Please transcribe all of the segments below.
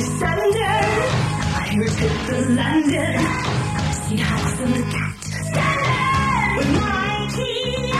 through. I hear it hit the landing. See hats in the cat. With my key.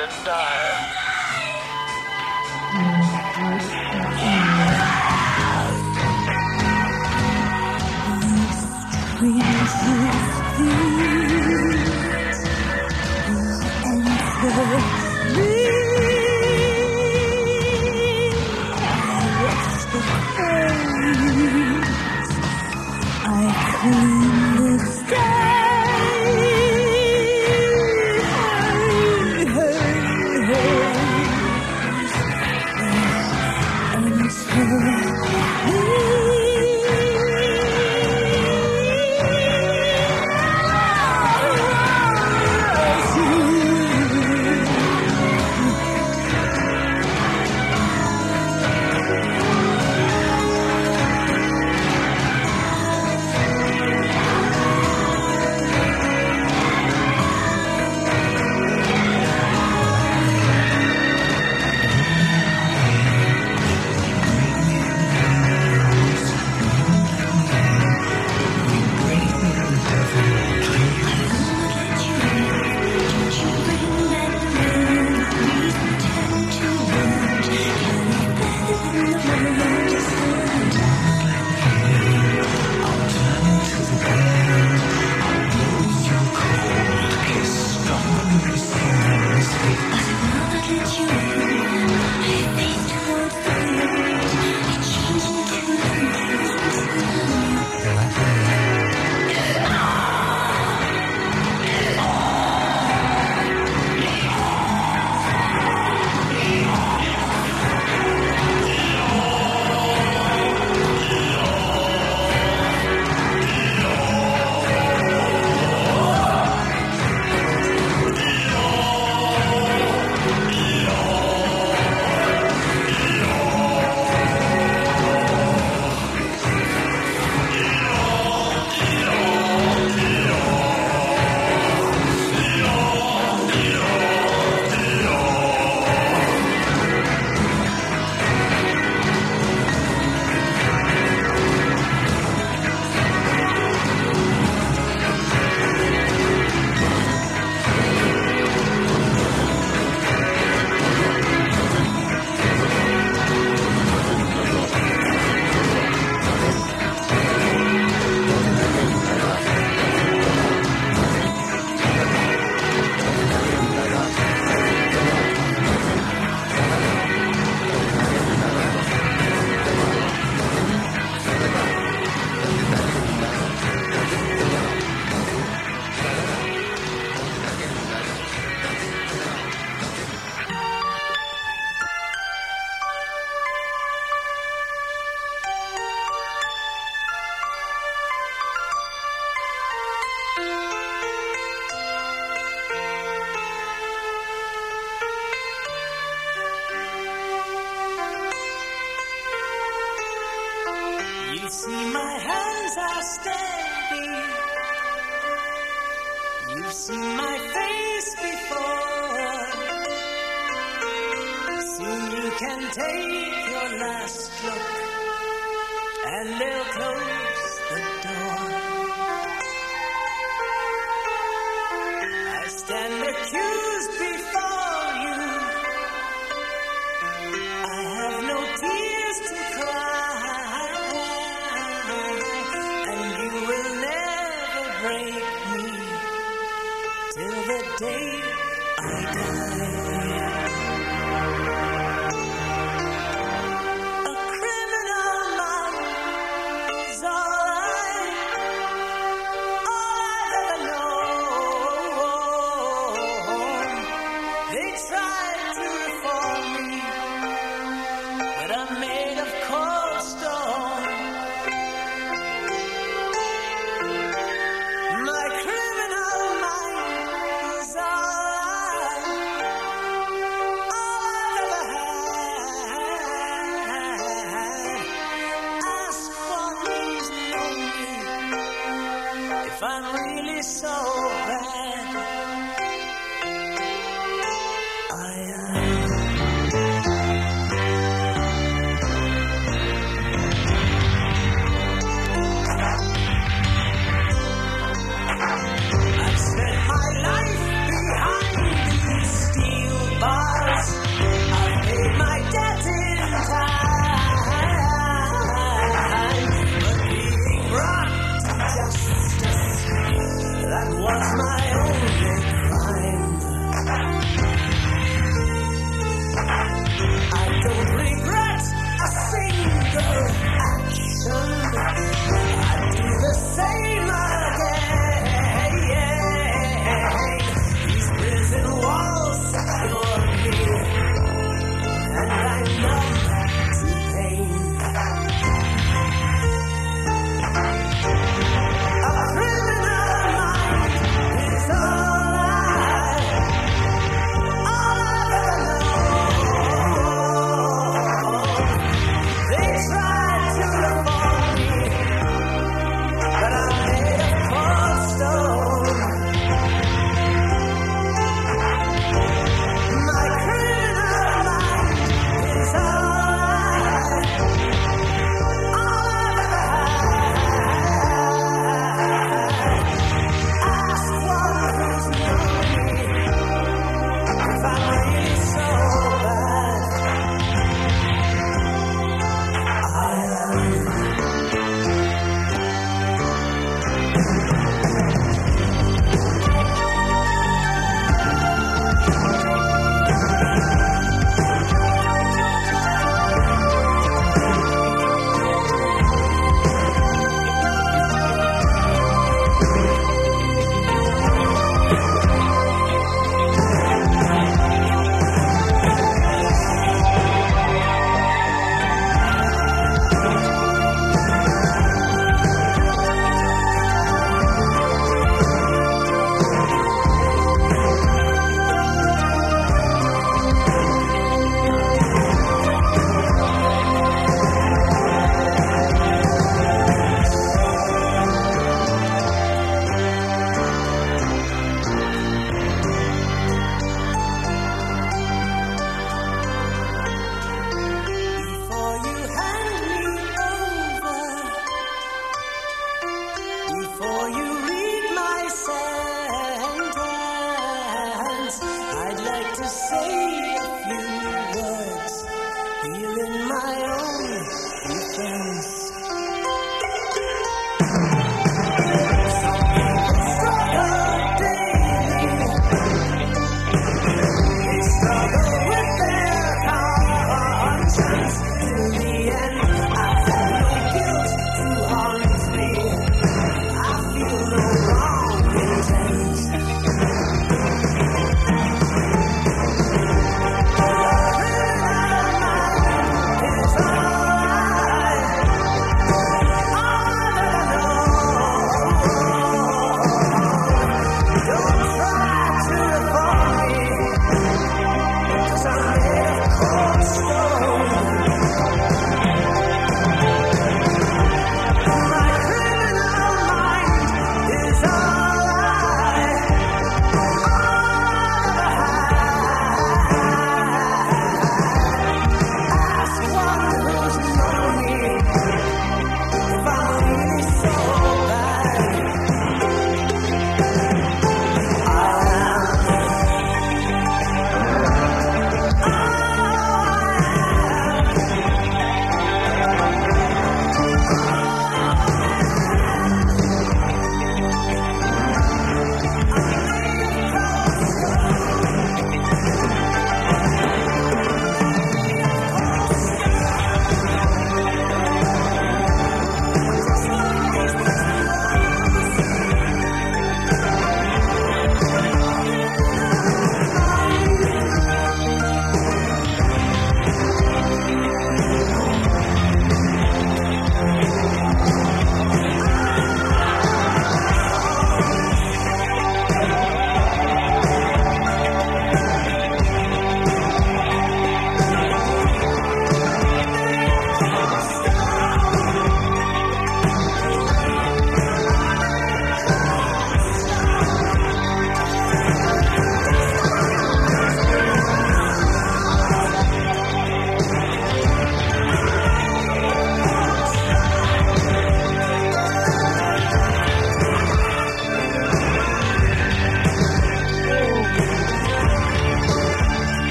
and die.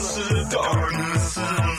Thank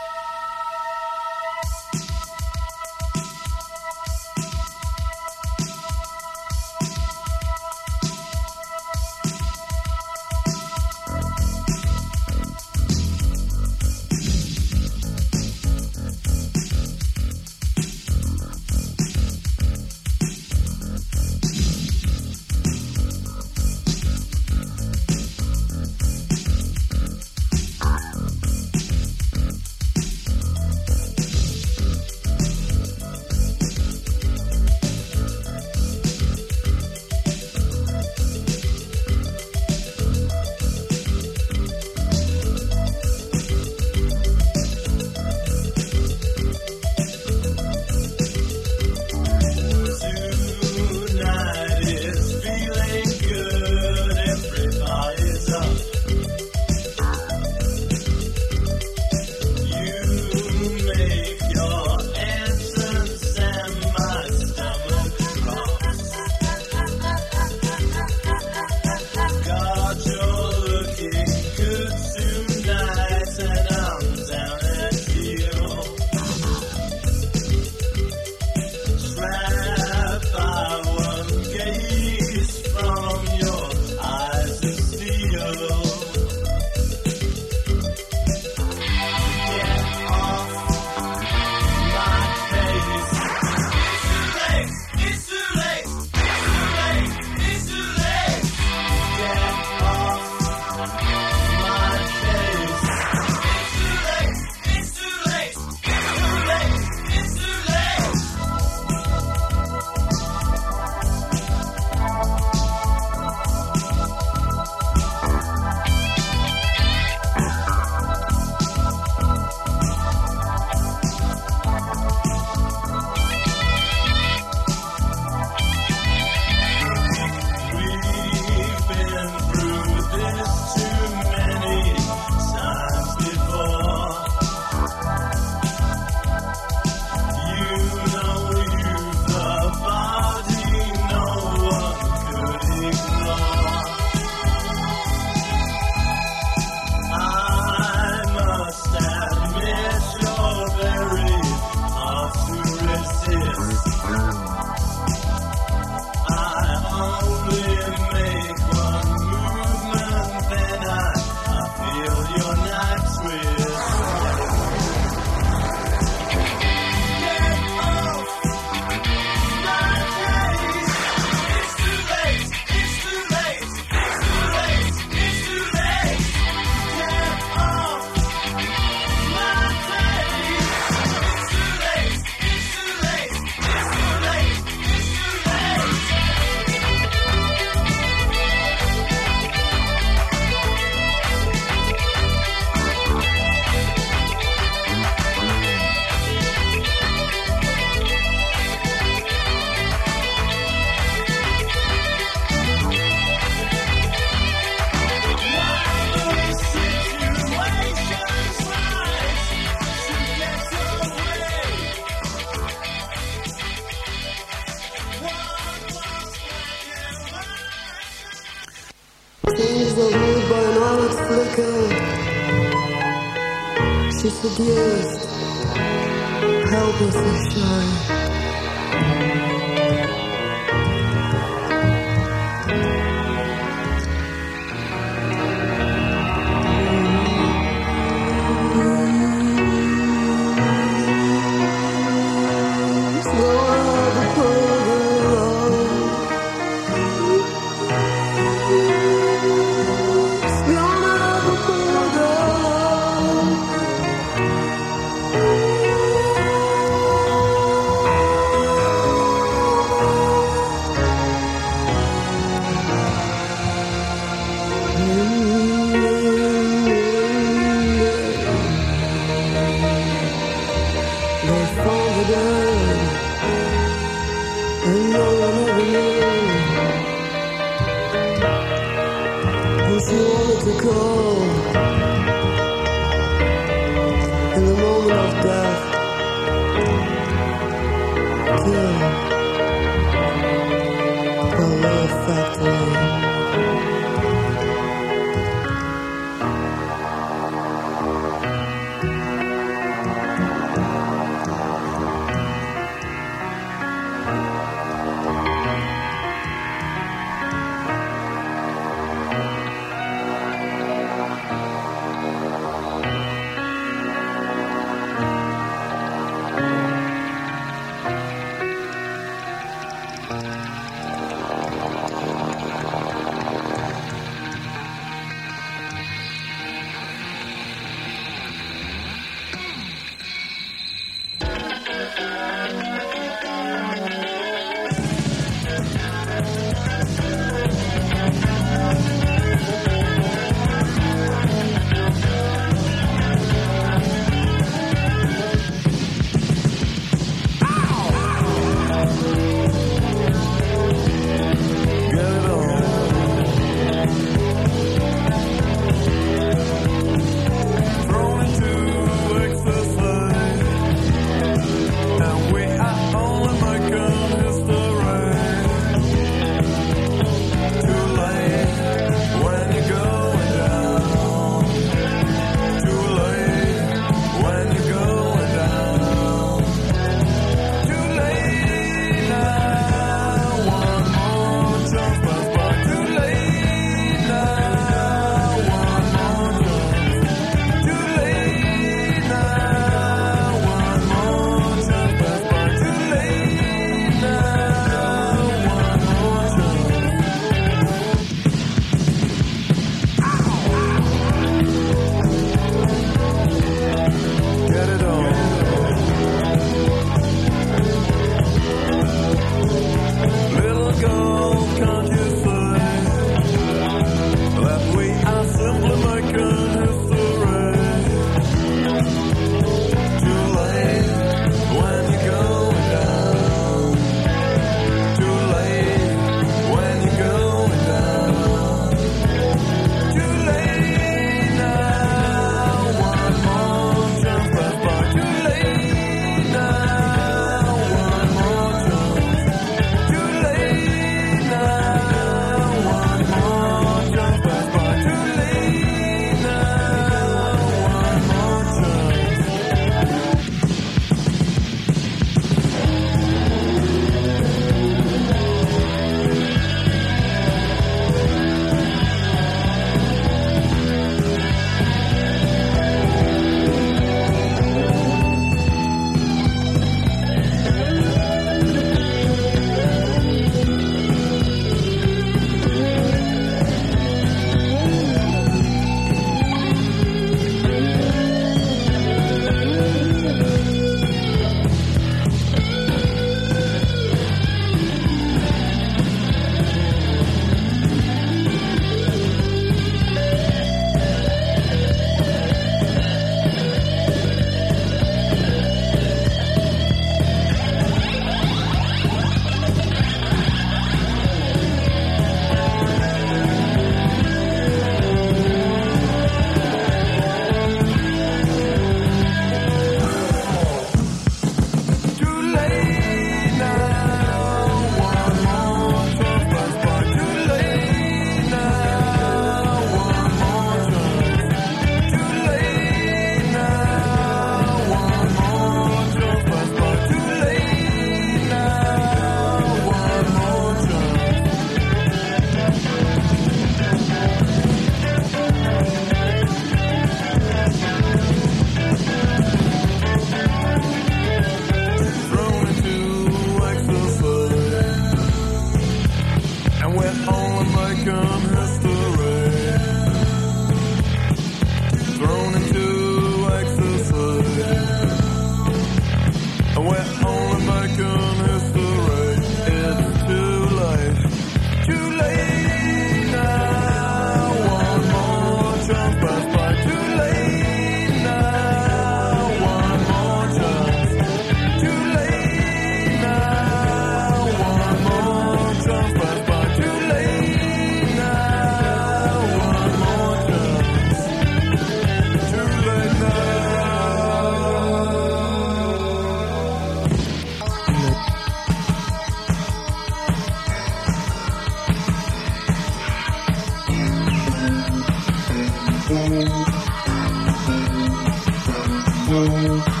I